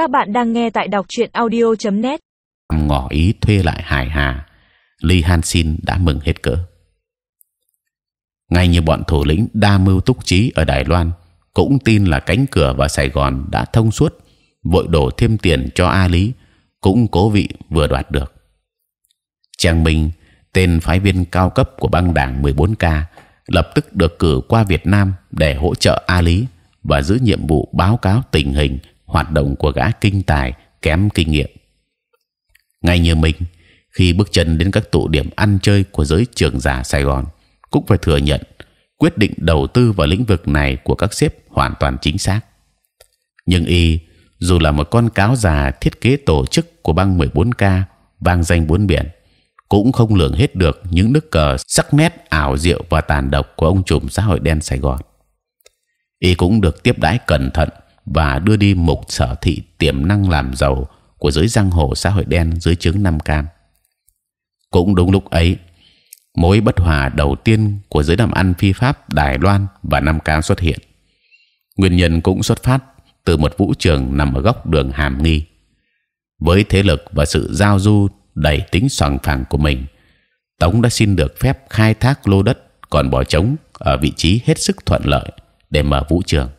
Các bạn đang nghe tại đọc truyện audio.net. ngỏ ý thuê lại Hải Hà, Lee Hansin đã mừng hết cỡ. ngay như bọn thủ lĩnh đa mưu túc trí ở Đài Loan cũng tin là cánh cửa vào Sài Gòn đã thông suốt, vội đổ thêm tiền cho A Lý, cũng cố vị vừa đoạt được. Trang Minh, tên phái viên cao cấp của băng đảng 14K, lập tức được cử qua Việt Nam để hỗ trợ A Lý và giữ nhiệm vụ báo cáo tình hình hoạt động của gã kinh tài kém kinh nghiệm. Ngay như mình, khi bước chân đến các tụ điểm ăn chơi của giới trường giả Sài Gòn, cũng phải thừa nhận quyết định đầu tư vào lĩnh vực này của các sếp hoàn toàn chính xác. Nhưng y dù là một con cáo già thiết kế tổ chức của băng 14K vang danh bốn biển, cũng không lường hết được những nước cờ sắc nét ảo diệu và tàn độc của ông trùm xã hội đen Sài Gòn. Y cũng được tiếp đãi cẩn thận và đưa đi mục sở thị tiềm năng làm giàu của giới giang hồ xã hội đen dưới trướng Nam Cam. Cũng đúng lúc ấy, mối bất hòa đầu tiên của giới làm ăn phi pháp Đài Loan và Nam Cam xuất hiện. Nguyên nhân cũng xuất phát từ một vũ trường nằm ở góc đường Hàm Nghi. Với thế lực và sự giao du đầy tính soàng phẳng của mình, Tống đã xin được phép khai thác lô đất còn bỏ trống ở vị trí hết sức thuận lợi để mở vũ trường.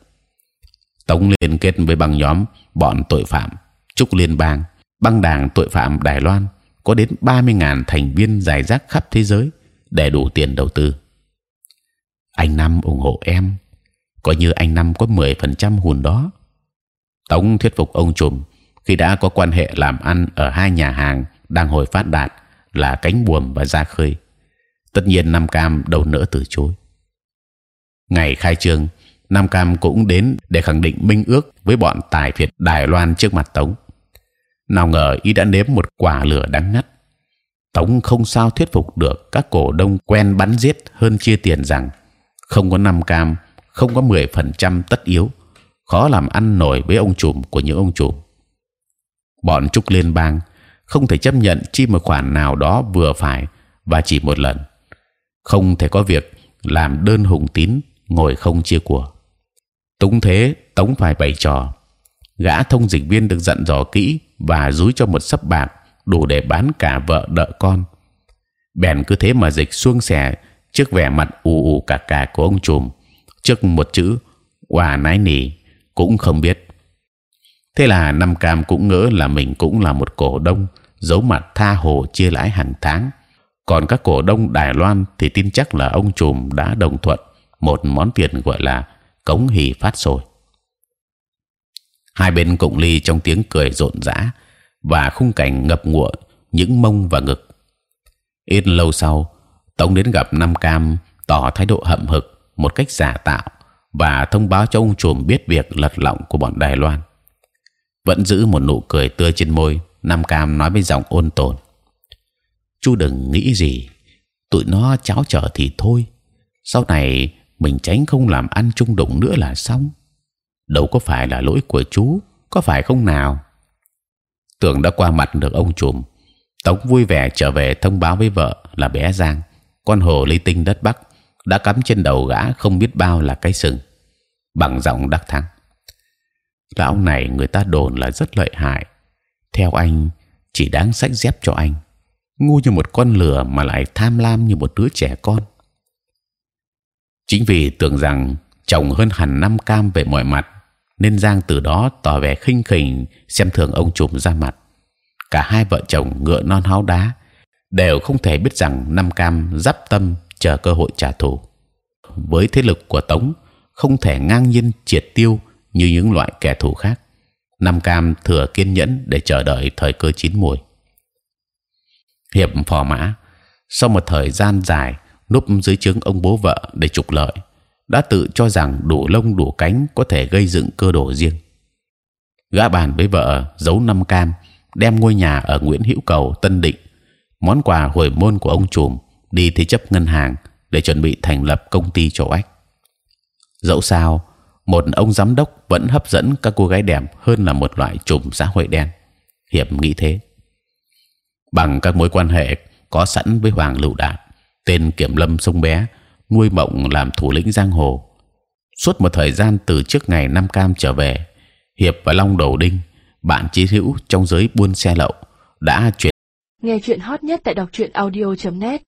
Tống liên kết với băng nhóm bọn tội phạm Trúc Liên bang, băng đảng tội phạm Đài Loan có đến 30.000 thành viên dài rác khắp thế giới để đủ tiền đầu tư. Anh Năm ủng hộ em, coi như anh Năm có 10% hùn đó. Tống thuyết phục ông trùm khi đã có quan hệ làm ăn ở hai nhà hàng đang hồi phát đạt là cánh buồm và ra khơi. Tất nhiên Nam Cam đâu nỡ từ chối. Ngày khai trương, Nam Cam cũng đến để khẳng định minh ước với bọn tài phiệt Đài Loan trước mặt Tống. Nào ngờ y đã nếm một quả lửa đắng ngắt. Tống không sao thuyết phục được các cổ đông quen bắn giết hơn chia tiền rằng không có Nam Cam, không có 10% tất yếu, khó làm ăn nổi với ông chủ của những ông chủ. Bọn trúc liên bang không thể chấp nhận chi một khoản nào đó vừa phải và chỉ một lần, không thể có việc làm đơn hùng tín ngồi không chia của túng thế, tống phải bày trò. Gã thông dịch viên được dặn dò kỹ và dúi cho một sấp bạc, đủ để bán cả vợ đợ con. Bèn cứ thế mà dịch xuông xẻ trước vẻ mặt ù ù cả cả của ông trùm, trước một chữ hòa nái nỉ cũng không biết. Thế là năm cam cũng ngỡ là mình cũng là một cổ đông, giấu mặt tha hồ chia lãi hàng tháng. Còn các cổ đông Đài Loan thì tin chắc là ông trùm đã đồng thuận một món tiền gọi là cống hì phát sôi. Hai bên cụng ly trong tiếng cười rộn rã và khung cảnh ngập ngụa những mông và ngực. Ít lâu sau, Tống đến gặp Nam Cam tỏ thái độ hậm hực một cách giả tạo và thông báo cho ông chùm biết việc lật lọng của bọn Đài Loan. Vẫn giữ một nụ cười tươi trên môi, Nam Cam nói với giọng ôn tồn: "Chú đừng nghĩ gì, tụi nó cháo trở thì thôi. Sau này mình tránh không làm ăn chung đụng nữa là xong. Đâu có phải là lỗi của chú, có phải không nào? Tưởng đã qua mặt được ông trùm, Tống vui vẻ trở về thông báo với vợ là bé Giang, con hồ ly tinh đất Bắc đã cắm trên đầu gã không biết bao là cái sừng, bằng giọng đắc thắng. Lão này người ta đồn là rất lợi hại, theo anh chỉ đáng sách dép cho anh, ngu như một con lừa mà lại tham lam như một đứa trẻ con chính vì tưởng rằng chồng hơn hẳn năm cam về mọi mặt, nên giang từ đó tỏ vẻ khinh khỉnh, xem thường ông trùm ra mặt. Cả hai vợ chồng ngựa non háo đá đều không thể biết rằng năm cam dắp tâm chờ cơ hội trả thù. Với thế lực của tống, không thể ngang nhiên triệt tiêu như những loại kẻ thù khác. Năm cam thừa kiên nhẫn để chờ đợi thời cơ chín mùi hiệp phò mã, sau một thời gian dài núp dưới trướng ông bố vợ để trục lợi, đã tự cho rằng đủ lông đủ cánh có thể gây dựng cơ đồ riêng. Gã bàn với vợ giấu năm cam đem ngôi nhà ở Nguyễn Hữu Cầu, Tân Định, món quà hồi môn của ông trùm, đi thế chấp ngân hàng để chuẩn bị thành lập công ty chỗ ách dẫu sao, một ông giám đốc vẫn hấp dẫn các cô gái đẹp hơn là một loại trùm xã hội đen. Hiệp nghĩ thế. Bằng các mối quan hệ có sẵn với Hoàng Lưu Đạt tên kiểm lâm sông bé, nuôi mộng làm thủ lĩnh giang hồ. Suốt một thời gian từ trước ngày năm cam trở về, hiệp và long đầu đinh, bạn chí hữu trong giới buôn xe lậu đã chuyển nghe chuyện hot nhất tại đọc truyện audio .net.